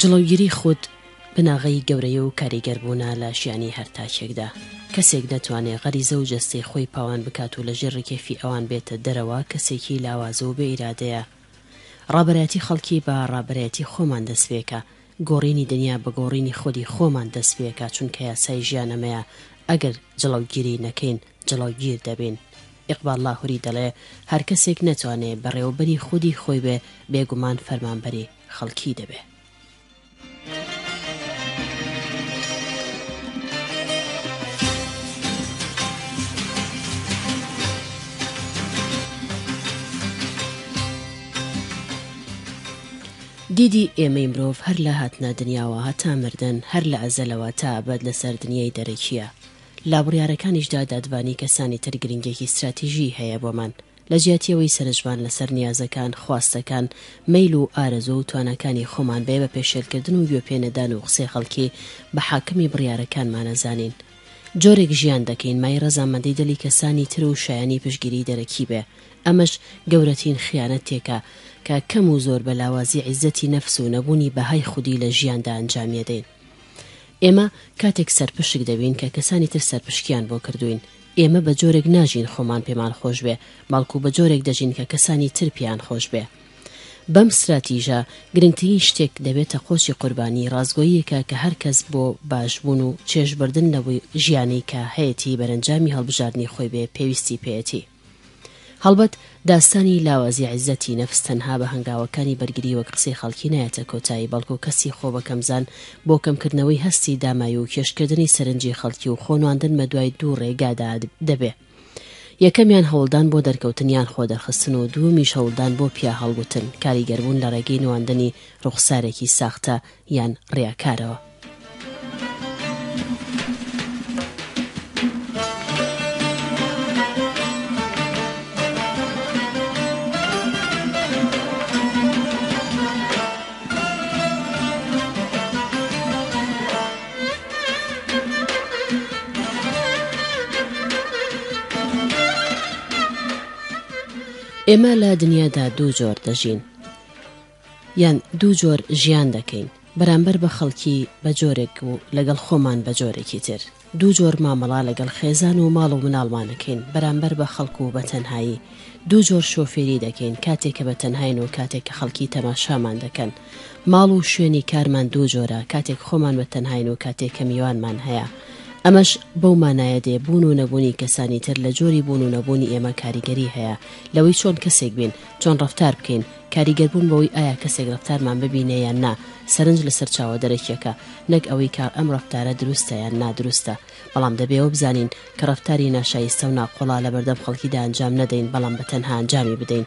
جڵەوگیری خود بناغەی گەورەیە و کاریگەر بوونە لە ژیانی هەر تاکێکدا کەسێک نەتوانێ غەریزە و جەستەی خۆی پاوان بکات و لە ژێر ڕکێفی ئەوان بێتە دەرەوە کەسێکی لاوازە و بێئیرادەیە ڕابەرایەتی خەڵکی بە ڕابەرایەتی خۆمان دەسپێکە گۆڕینی دنیا بە گۆڕینی خودی خۆمان دەست پێکا چونکە یاسای ژیان ئەمەیە ئەگەر جڵەوگیری نەکەین جڵەوگیر دەبین ئیقباڵ لاهوری دەڵێ هەرکەسێک نەتوانێ بەڕێوەبەری خودی خۆی بێ بێگومان فەرمانبەری خەڵکی دەبێ. دیدی ئێمەی مرۆڤ هەر لە هاتنە دنیاوە هەتا مردن هەر لە ئەزەلەوە تا ئەبەد لەسەر دنیای دەرەکییە لە بڕیارەکانیشدا دادبانی کەسانی تر گرنگیەکی ستراتیژیی هەیە بۆمان لە جیاتی ئەوەی سەرنجمان لەسەر نیازەکان، خواستەکان، مەیل و ئارەزوو و تواناکانی خۆمان بێ بە پێشێلکردن و گوێ پێ نەدان و قسەی خەڵکی بە حاکمی بڕیارەکانمان ئەزانین. جۆرێک ژیان دەکەین مای رەزامەندی دلی کەسانی تر و شایەنی پشتگیری دەرەکی بێ ئەمەش گەورەتین خیانەت تێکە کە کەم و زۆر بە لاوازی عیزەتی نەفس و نەبوونی بەهای خودی لە ژیاندا ئەنجامیەدەین ئێمە کاتێک سەرپشک دەبین کە کەسانی تر سەرپشکیان بۆ کردووین ئێمە بە جۆرێک ناژین خۆمان پێمان خۆش بێ بەڵکو بە جۆرێک دەژین کە کەسانی تر پێیان خۆش بێ. بەم ستراتیژە گرنگترین شتێک دەبێتە قۆچی قوربانی، ڕاستگۆییەکە کە هەر کەس بۆ باشبوون و چێژبردن لە ژیانی کە هەیەتی بەرەنجامی هەڵبژاردنی خۆی بێ پێویستی پێیەتی. هەڵبەت داستانی لاوازی عیززەتی نەفس تەنها بە هەنگاوەکانی بەرگری وەک قسەی خەڵکی نایەتە کۆتایی بەڵکو کەسی خۆ بەکەمزان بۆ کەمکردنەوەی هەستی داماوی و کێشکردنی سەرنجی خەڵکی و خۆنواندن بەدوای دوو ڕێگادا دەبێ یەکەمیان هەوڵدان بۆ دەرکەوتن یان خۆدەرخستن و دووەمیش هەوڵدان بۆ پیا هەڵگوتن، کاریگەربوون لە ڕێگەی نواندنی ڕوخسارێکی ساختە یان ڕیاکارەوە. ئێمە لە دنیادا دوو جۆر دەژین یان دوو جۆر ژیان دەکەین بەرامبەر بە خەڵکی بە جۆرێک و لەگەڵ خۆمان بە جۆرێکی تر دوو جۆر مامەڵا لەگەڵ خێزان و ماڵ و مناڵمانەکەین بەرامبەر بە خەڵکو و بە تەنهایی دوو جۆر شۆفێری دەکەین کاتێکە بە تەنهاین و کاتێک کە خەڵکی تەماشامان دەکەن ماڵ و شوێنی کارمان دوو جۆرە، کاتێک خۆمان بە تەنهاین و کاتێک کە میوانمان هەیە. ئەمەش بەو مانایە دێ بوون و نەبوونی کەسانی تر لە جۆری بوون و نەبوونی ئێمە کاریگەری هەیە لەوەی چۆن کەسێک بین، چۆن ڕەفتار بکەین، کاریگەربوون بەوەی ئایا کەسێک ڕەفتارمان ببینێ یان نا، سەرنج لە سەرچاوە دەرەکیەکە نەک ئەوەی کە ئەم ڕەفتارە دروستە یان نا دروستە، بەڵام دەبێ ئەوە بزانین کە ڕەفتاری ناشایستە و ناقۆڵا لەبەردەم خەڵکیدا ئەنجام نەدەین بەڵام بە تەنها ئەنجامی بدەین،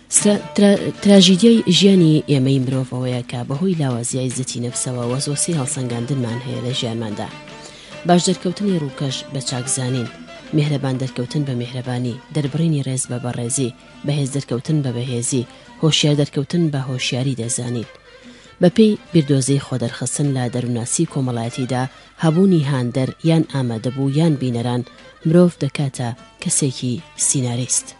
تراژیدیای ژیانی ئێمەی مرۆڤەوەیە کە بەهۆی لاوازیای زەتی نەفسەوە وەزۆسی هەڵسەنگاندنمان هەیە لە ژیانماندا باش دەرکەوتنی ڕووکەش بە چاکزانین میهرەبان دەرکەوتن بە میهرەبانی دەربڕینی ڕێز بە بەڕێزی بەهێز دەرکەوتن بە بەهێزی هۆشیار دەرکەوتن بە هۆشیاری دەزانین بەپێی بیردۆزەی خۆدەرخستن لە دەروناسی کۆمەڵایەتیدا هەبوونی هاندەر یان ئامادەبوو یان بینەران مرۆڤ دەکاتە کەسێکی سیناریست.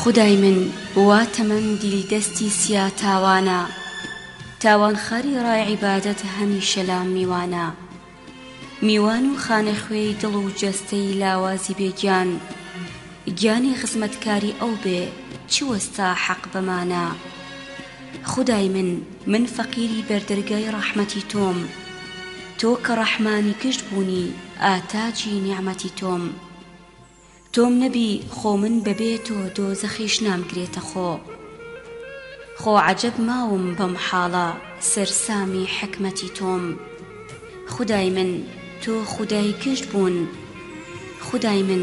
خودای من وا تەمەن دیلی دەستی سیا تاوانە تاوان خەری ڕای عیبادەت هەمیشە لام میوانە میوان و خانەخوێی دڵ و جەستەی لاوازی بێ گیان گیانی خزمەتکاری ئەو بێ چ وەستا حەق بەمانە خودای من من فەقیری بەردەرگای ڕەحمەتی تۆم تۆ کە ڕەحمانی گشت بوونی ئاتاجی نیعمەتی تۆم تۆم نەبی خۆ من بەبێ تۆ دۆزەخیش نامگرێتە خۆ خۆ عەجەب ماوم بەم حاڵە سەرسامی حیکمەتی تۆم خودای من تۆ خودای گشت بوون خودای من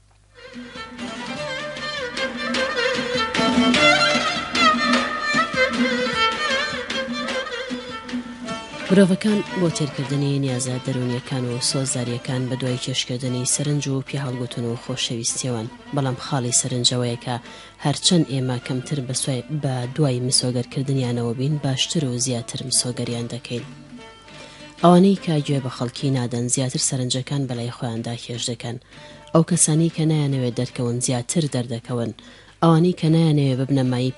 مرۆڤەکان بۆ تێرکردنی نیازە دەرونیەکان و سۆزداریەکان بە دوای کێشکردنی سەرنج و پیاهڵگوتن و خۆشەویستیەوەن بەڵام خاڵی سەرنجەوەیەکە هەرچەند ئێمە کەمتر بەسوای بە دوای مسۆگەرکردنیانەوە بین باشتر و زیاتر مسۆگەریان دەکەین. ئەوانەی کاگوێ بە خەڵکی نادەن زیاتر سەرنجەکان بەلای خۆیاندا کێش دەکەن ئەو کەسانەی کە نایانەوێت دەرکەون زیاتر دەردەکەون، ئەوانەی کە نایانەوێت ببنە مایەی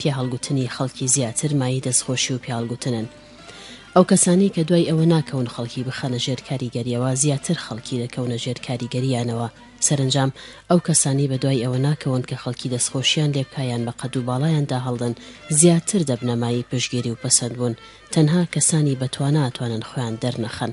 پیاهەڵگوتنی خەڵکی زیاتر مایەی دەستخۆشی و پیاهەڵگوتنن. ئەو کەسانەی کە دوای ئەوە ناکەون خەڵکی بخەنە ژێر کاریگەرییەوە زیاتر خەڵکی دەکەونە ژێر کاریگەرییانەوە، سەرەنجام ئەو کەسانەی بە دوای ئەوە ناکەون کە خەڵکی دەستخۆشییان لێ بکا یان بە قەدو باڵایاندا هەڵدەن زیاتر دەبنە مایەی پشتگیری و پەسەندبوون، تەنها کەسانی بەتوانا ئەتوانن خۆیان دەرنەخەن.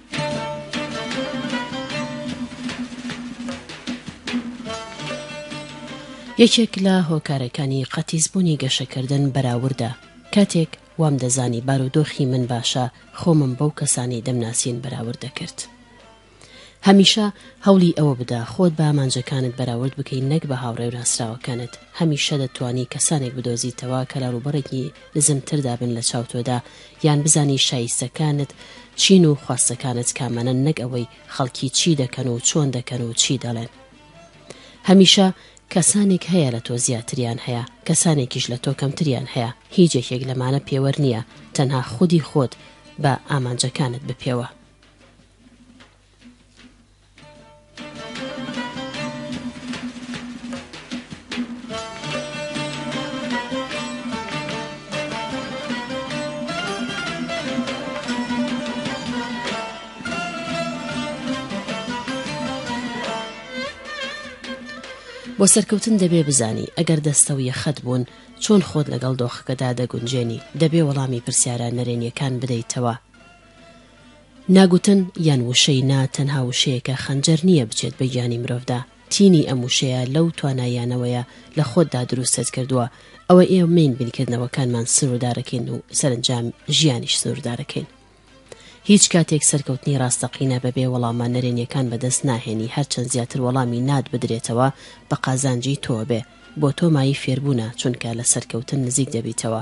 یەکێک لە هۆکارەکانی قەتیسبوونی گەشەکردن بەراوردە، کاتێک وام دەزانی بارودۆخی من باشە خۆمم بەو کەسانەی دەمناسین بەراورد دەکرد. هەمیشە هەوڵی ئەوە بدە خۆت بە ئامانجەکانت بەراورد بکەی نەک بە هاوڕێ و ناسراوەکانت، هەمیشە دەتوانی کەسانێک بدۆزیتەوە کە لە ڕووبەڕێکی نزمتر دابن لە چاو تۆدا یان بزانی شایستەکانت چین و خواستەکانت کامانەن نەک ئەوەی خەڵکی چی دەکەن و چۆن دەکەن و چی دەڵێن هەمیشە کەسانێک هەیە لە تۆ زیاتریان هەیە کەسانێکیش لە تۆ کەمتریان هەیە هیچ یەکێک لەمانە پێوەەر نییە تەنها خودی خۆت بە ئامانجەکانت بپێوە بۆ سەرکەوتن دەبێ بزانی ئەگەر دەستە و یەخەت بوون چۆن خۆت لەگەڵ دۆخەکەدا دەگونجێنی دەبێ وەڵامی پرسیارە نەرێنیەکان بدەیتەوە نا گوتن یان وشەی نا تەنها وشەیەکە خەنجەر نییە بچێت بە گیانی مرۆڤدا، تینی ئەم وشەیە لەو توانایانەوەیە لە خۆتدا دروستت کردووە، ئەوە ئێمەین بینکردنەوەکانمان سنووردارەکەین و سەرەنجام ژیانیش سنووردارەکەین. هیچ کاتێک سەرکەوتنی ڕاستەقینە بەبێ وەڵامە نەرێنیەکان بەدەست ناهێنی هەرچەند زیاتر وەڵامی نات بدرێتەوە بە قازانجی تۆبێ بۆ تۆ مایەی فێربوونە چونکە لە سەرکەوتن نزیک دەبیتەوە.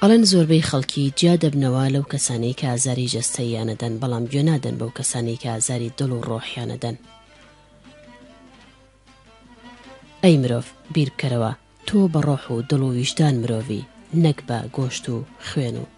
ئەڵێن زۆربەی خەڵکی جیا دەبنەوە لەو کەسانەی کە ئازاری جەستەییانەدەن بەڵام گوێ نادەن بەو کەسانەی کە ئازاری دڵ و ڕۆحیانەدەن ئەی مرۆڤ بیربکەرەوە تۆ بە ڕۆح و دڵ و ویژدان مرۆڤی نەک بە گۆشت و خوێن و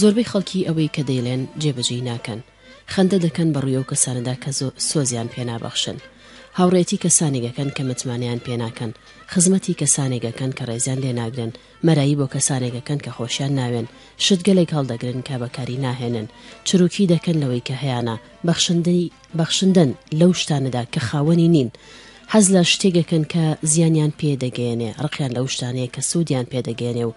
زۆربەی خەڵکی ئەوەی کە دەیڵێن جێبەجێی ناکەن. خەندە دەکەن بە ڕووی ئەو کەسانەدا کە سۆزیان پێ نابەخشن. هاوڕێیەتی کەسانێک ئەکەن کە متمانەیان پێ ناکەن. خزمەتی کەسانێک ئەکەن کە ڕێزیان لێ ناگرن. مەرایی بۆ کەسانێک ئەکەن کە خۆشیان ناوێن. شتگەلێک هەڵدەگرن کە بەکاری ناهێنن. چرووکی دەکەن لەوەی کە هەیانە. بەخشندەن لەو شتانەدا کە خاوەنی نین. حەز لە شتێک ئەکەن کە زیانیان پێ دەگەیەنێ. ڕقیان لەو شتانەیە کە سوودیان پێ دەگەیەنێ و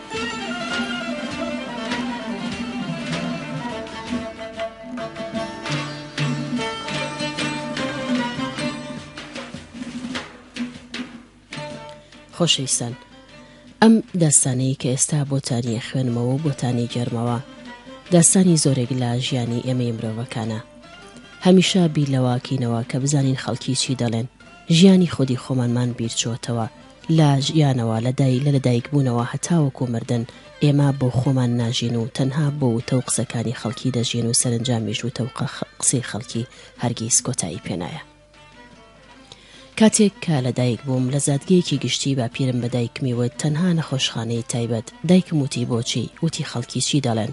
خۆشەویستان ئەم داستانەی کە ئێستا بۆتانیە خوێنمەوە و بۆتانی جەرمەوە داستانی زۆرێک لە ژیانی ئێمەی مرۆڤەکانە هەمیشە بیر لەواکەینەوە کە بزانین خەڵکی چی دەڵێن ژیانی خودی خۆمانمان بیرچۆتەوە لە ژیانەوە لە لەدایکبوونەوە هەتاوەکو مردن ئێمە بۆ خۆمان ناژین و تەنها بۆ وتە و قسەکانی خەڵکی دەژین و سەرەنجامیش وتە و قسەی خەڵکی هەرگیز کۆتایی پێ نایە. کاتێک کە لەدایک بووم لە زادگەیەکی گشتی باپیرم بە دایکمی وت تەنها نەخۆشخانەی تایبەت، دایکم وتی بۆچی؟ وتی خەڵکی چی دەڵێن؟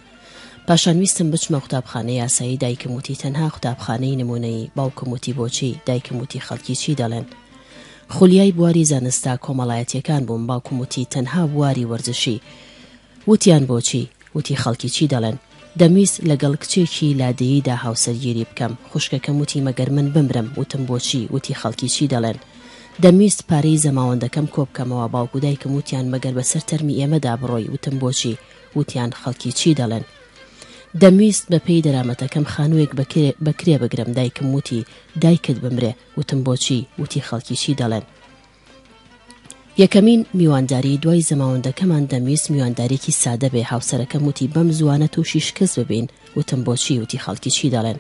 پاشان ویستم بچمە قوتابخانەی یاسایی دایکم وتی تەنها قوتابخانەی نموونەیی، باوکم وتی بۆچی؟ دایکم وتی خەڵکی چی دەڵێن؟ خولیای بواری زانستە کۆمەڵایەتیەکان بووم باوکم وتی تەنها بواری وەرزشی وتیان بۆچی وتی خەڵکی چی دەڵێن دەمویست لەگەڵ کچێکی لادێیدا هاوسەرگیری بکەم خوشکەکەم وتی مەگەر من بمرم وتم بۆچی وتی خەڵکی چی دەڵێن دەمویست پارەی زەماوەندەکەم کۆبکەمەوە باوک و دایکم وتیان مەگەر بەسەر تەرمی ئێمەدا بڕۆی وتم بۆچی وتیان خەڵکی چی دەڵێن دەمویست بەپێی دەرامەتەکەم خانووێک بە کرێ بگرم دایکم وتی دایکت بمرێ وتم بۆچی وتی خەڵکی چی دەڵێن یەکەمین میوانداری دوای زەماوەندەکەمان دەمویست میواندارێکی سادە بێ هاوسەرەکەم وتی بەم زوانە تووشی شکست ببین وتم بۆچی وتی خەڵکی چی دەڵێن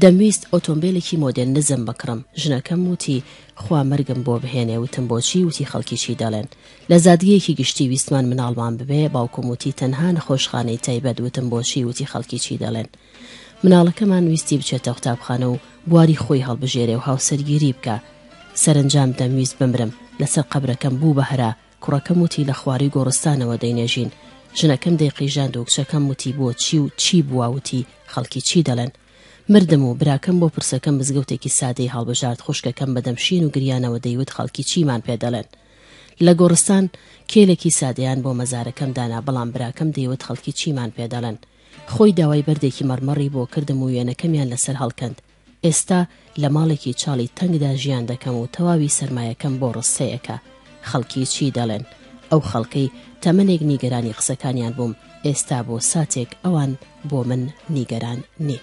دەمویست ئۆتۆمبیلێکی مۆدێل نزم بکڕم ژنەکەم وتی خوا مەرگم بۆ بهێنێ وتم بۆچی وتی خەڵکی چی دەڵێن لە زادگەیەکی گشتی ویستمان مناڵمان ببێ باوکم وتی تەنها نەخۆشخانەی تایبەت وتم بۆچی وتی خەڵکی چی دەڵێن مناڵەکەمان ویستی بچێتە قوتابخانە و بواری خۆی هەڵبژێرێ و هاوسەرگیری بکە سەرنجام دەمویست بمرم لەسەر قەبرەکەم بوو بە هەرا کوڕەکەم وتی لە خواری گۆڕستانەوە دەینێژین ژنەکەم دەیقیژاند و کچەکەم وتی بۆ چی و چی بووە وتی خەڵکی چی دەڵێن مردم و براکەم بۆ پرسەکەم مزگەوتێکی سادەی هەڵبژارد خوشکەکەم بەدەمشین و گریانەوە دەیوت خەڵکی چیمان پێ دەڵێن لە گۆڕستان کێلێکی سادەیان بۆ مەزارەکەم دانا بەڵام براکەم دەیوت خەڵکی چیمان پێ دەڵێن خۆی داوای بەردێکی مەڕمەڕی بۆ کردم و وێنەکەمیان لەسەر هەڵکەند. ئێستا لە ماڵێکی چاڵی تەنگدا ژیان دەکەم و تەواوی سەرمایەکەم بۆ ڕستەیەکە. خەڵکی چی دەڵێن؟ ئەو خەڵکەی تەمەنێک نیگەرانی قسەکانیان بووم، ئێستا بۆ ساتێک ئەوان بۆ من نیگەران نین.